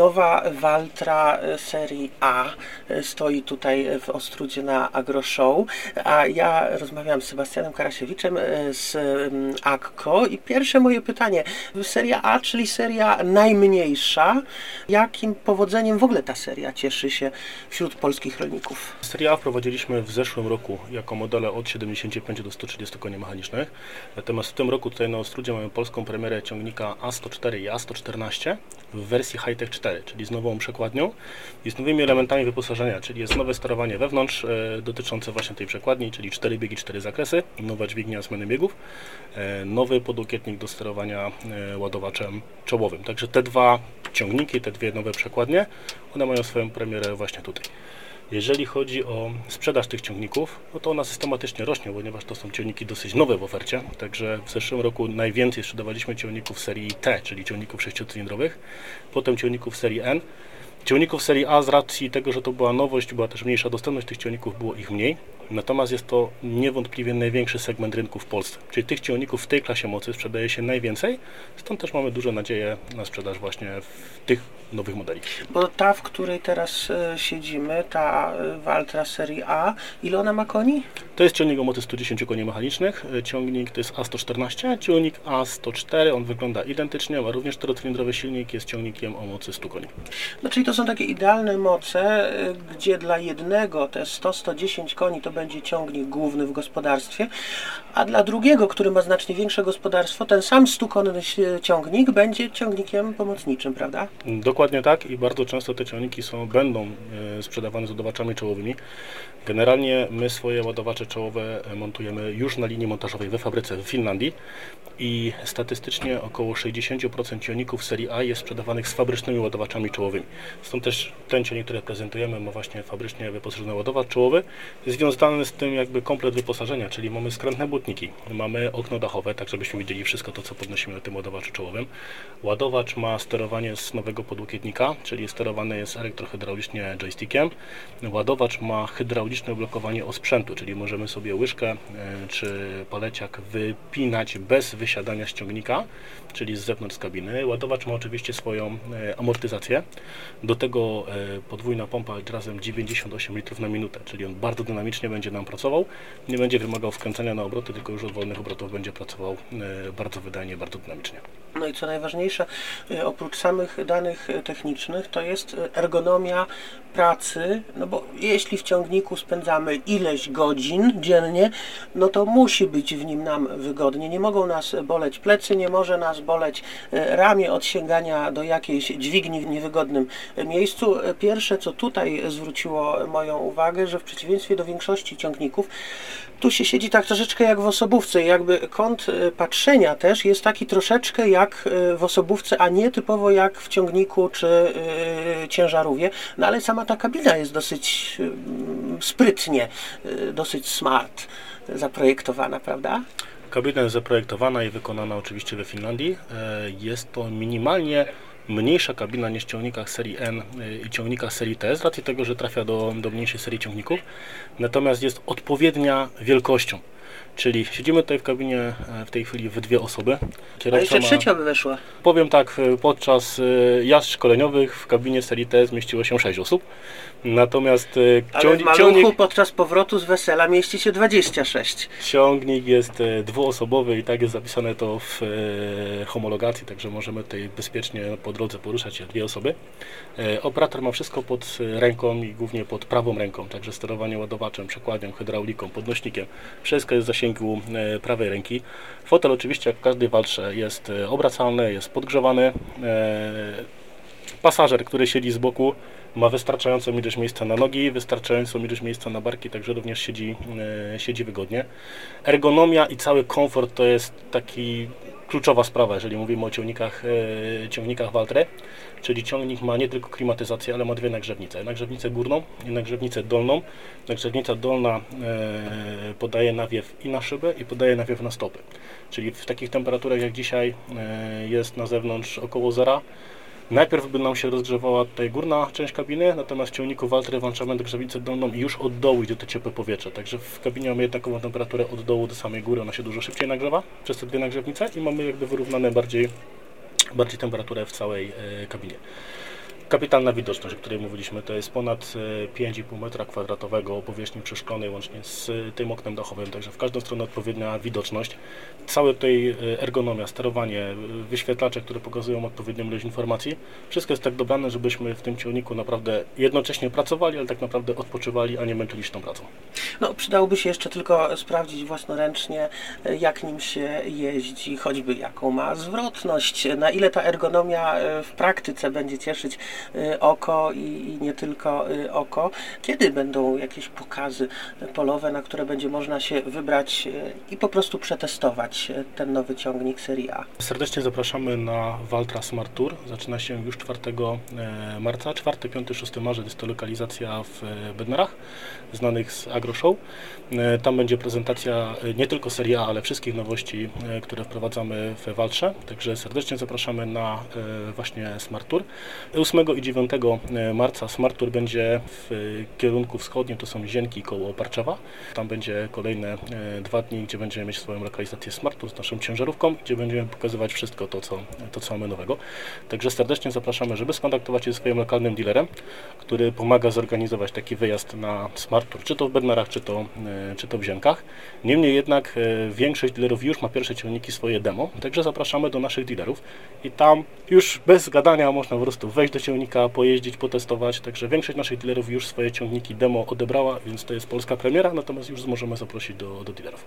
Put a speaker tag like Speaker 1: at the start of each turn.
Speaker 1: nowa Waltra serii A stoi tutaj w Ostrudzie na Agro Show, a ja rozmawiam z Sebastianem Karasiewiczem z AGCO i pierwsze moje pytanie, seria A, czyli seria najmniejsza, jakim powodzeniem w ogóle ta seria cieszy się wśród polskich rolników?
Speaker 2: Seria A wprowadziliśmy w zeszłym roku jako modele od 75 do 130 koni mechanicznych, natomiast w tym roku tutaj na Ostrudzie mamy polską premierę ciągnika A104 i A114 w wersji Hightech 4, czyli z nową przekładnią i z nowymi elementami wyposażenia, czyli jest nowe sterowanie wewnątrz e, dotyczące właśnie tej przekładni, czyli 4 biegi, 4 zakresy, nowa dźwignia zmiany biegów, e, nowy podłokietnik do sterowania e, ładowaczem czołowym. Także te dwa ciągniki, te dwie nowe przekładnie, one mają swoją premierę właśnie tutaj. Jeżeli chodzi o sprzedaż tych ciągników, no to ona systematycznie rośnie, ponieważ to są ciągniki dosyć nowe w ofercie. Także w zeszłym roku najwięcej sprzedawaliśmy ciągników serii T, czyli ciągników sześciocylindrowych, potem ciągników serii N. Ciągników serii A z racji tego, że to była nowość, była też mniejsza dostępność tych ciągników, było ich mniej. Natomiast jest to niewątpliwie największy segment rynku w Polsce. Czyli tych ciągników w tej klasie mocy sprzedaje się najwięcej, stąd też mamy duże nadzieje na sprzedaż właśnie w tych nowych modeli.
Speaker 1: Bo ta, w której teraz e, siedzimy, ta e, Valtra serii A, ile ona ma koni?
Speaker 2: To jest ciągnik o mocy 110 koni mechanicznych. E, ciągnik to jest A114, ciągnik A104, on wygląda identycznie, ma również czterocylindrowy silnik, jest ciągnikiem o mocy 100 koni.
Speaker 1: No czyli to są takie idealne moce, gdzie dla jednego te 100-110 koni to będzie ciągnik główny w gospodarstwie, a dla drugiego, który ma znacznie większe gospodarstwo, ten sam 100-konny ciągnik będzie ciągnikiem pomocniczym, prawda?
Speaker 2: Dokładnie tak i bardzo często te ciągniki są, będą e, sprzedawane z ładowaczami czołowymi. Generalnie my swoje ładowacze czołowe montujemy już na linii montażowej we fabryce w Finlandii i statystycznie około 60% ciągników serii A jest sprzedawanych z fabrycznymi ładowaczami czołowymi. Stąd też ten który prezentujemy ma właśnie fabrycznie wyposażony ładowacz czołowy, związany z tym jakby komplet wyposażenia, czyli mamy skrętne butniki, mamy okno dachowe, tak żebyśmy widzieli wszystko to, co podnosimy na tym ładowaczu czołowym. Ładowacz ma sterowanie z nowego podłokietnika, czyli sterowany jest elektrohydraulicznie joystickiem. Ładowacz ma hydrauliczne blokowanie osprzętu, czyli możemy sobie łyżkę e, czy paleciak wypinać bez wysiadania z ciągnika, czyli z zewnątrz kabiny. Ładowacz ma oczywiście swoją e, amortyzację. Do tego e, podwójna pompa razem 98 litrów na minutę, czyli on bardzo dynamicznie będzie nam pracował. Nie będzie wymagał wkręcania na obroty, tylko już od wolnych obrotów będzie pracował bardzo wydajnie, bardzo dynamicznie.
Speaker 1: No i co najważniejsze, oprócz samych danych technicznych, to jest ergonomia pracy, no bo jeśli w ciągniku spędzamy ileś godzin dziennie, no to musi być w nim nam wygodnie. Nie mogą nas boleć plecy, nie może nas boleć e, ramię od sięgania do jakiejś dźwigni w niewygodnym miejscu. Pierwsze, co tutaj zwróciło moją uwagę, że w przeciwieństwie do większości ciągników, tu się siedzi tak troszeczkę jak w osobówce, jakby kąt e, patrzenia też jest taki troszeczkę jak e, w osobówce, a nie typowo jak w ciągniku czy ciężarówie. No ale sama ta kabina jest dosyć sprytnie, dosyć smart zaprojektowana, prawda?
Speaker 2: Kabina jest zaprojektowana i wykonana oczywiście we Finlandii. E, jest to minimalnie mniejsza kabina niż w ciągnikach serii N e, i ciągnikach serii T, z racji tego, że trafia do, do mniejszej serii ciągników, natomiast jest odpowiednia wielkością. Czyli siedzimy tutaj w kabinie e, w tej chwili w dwie osoby.
Speaker 1: Kierowca A jeszcze trzecia by weszła.
Speaker 2: Powiem tak, podczas jazd szkoleniowych w kabinie serii T zmieściło się 6 osób. Natomiast
Speaker 1: e, ciągnik, Ale w ciągnik, podczas powrotu z wesela mieści się 26.
Speaker 2: Ciągnik jest e, dwuosobowy i tak jest zapisane to w e, homologacji, także możemy tutaj bezpiecznie po drodze poruszać się dwie osoby. Operator ma wszystko pod ręką i głównie pod prawą ręką, także sterowanie ładowaczem, przekładem, hydrauliką, podnośnikiem. Wszystko jest w zasięgu prawej ręki. Fotel oczywiście jak w każdej jest obracalny, jest podgrzewany. Pasażer, który siedzi z boku ma wystarczającą ilość miejsca na nogi, wystarczającą ilość miejsca na barki, także również siedzi, e, siedzi wygodnie. Ergonomia i cały komfort to jest taki kluczowa sprawa, jeżeli mówimy o ciągnikach, e, ciągnikach Valtre, czyli ciągnik ma nie tylko klimatyzację, ale ma dwie nagrzewnice. Nagrzewnicę górną i nagrzewnicę dolną. Nagrzewnica dolna e, podaje nawiew i na szybę i podaje nawiew na stopy. Czyli w takich temperaturach jak dzisiaj jest na zewnątrz około zera, Najpierw by nam się rozgrzewała tutaj górna część kabiny, natomiast w ciągniku Waltry włączamy grzewnicę dolną i już od dołu idzie to ciepłe powietrze. Także w kabinie mamy jednakową temperaturę od dołu do samej góry, ona się dużo szybciej nagrzewa przez te dwie nagrzewnice i mamy jakby wyrównane bardziej, bardziej temperaturę w całej e, kabinie. Kapitalna widoczność, o której mówiliśmy, to jest ponad e, 5,5 metra kwadratowego powierzchni przeszklonej łącznie z e, tym oknem dachowym, także w każdą stronę odpowiednia widoczność. Cała tutaj e, ergonomia, sterowanie, e, wyświetlacze, które pokazują odpowiednią ilość informacji, wszystko jest tak dobrane, żebyśmy w tym ciągniku naprawdę jednocześnie pracowali, ale tak naprawdę odpoczywali, a nie męczyli się tą pracą.
Speaker 1: No, przydałoby się jeszcze tylko sprawdzić własnoręcznie, e, jak nim się jeździ, choćby jaką ma zwrotność, na ile ta ergonomia e, w praktyce będzie cieszyć e, oko i, nie tylko e, oko. Kiedy będą jakieś pokazy polowe, na które będzie można się wybrać e, i po prostu przetestować ten nowy ciągnik serii A?
Speaker 2: Serdecznie zapraszamy na Waltra Smart Tour. Zaczyna się już 4 e, marca. 4, 5, 6 marzec jest to lokalizacja w e, Bednarach, znanych z Agro Show. E, Tam będzie prezentacja nie tylko serii A, ale wszystkich nowości, które wprowadzamy w Waltrze. Także serdecznie zapraszamy na właśnie Smart Tour. 8 i 9 marca Smart Tour będzie w e, kierunku wschodnim, to są Zienki koło Parczewa. Tam będzie kolejne e, dwa dni, gdzie będziemy mieć swoją lokalizację Smart Tour z naszą ciężarówką, gdzie będziemy pokazywać wszystko to, co, to, co mamy nowego. Także serdecznie zapraszamy, żeby skontaktować się ze swoim lokalnym dealerem, który pomaga zorganizować taki wyjazd na Smart Tour, czy to w Bednarach, czy to, e, czy to w Zienkach. Niemniej jednak e, większość dealerów już ma pierwsze ciągniki swoje demo, także zapraszamy do naszych dealerów i tam już bez gadania można po prostu wejść do ciągnika, pojeździć, potestować. Także większość naszych dealerów już swoje ciągniki demo odebrała, więc to jest polska premiera, natomiast już możemy zaprosić do, do dealerów.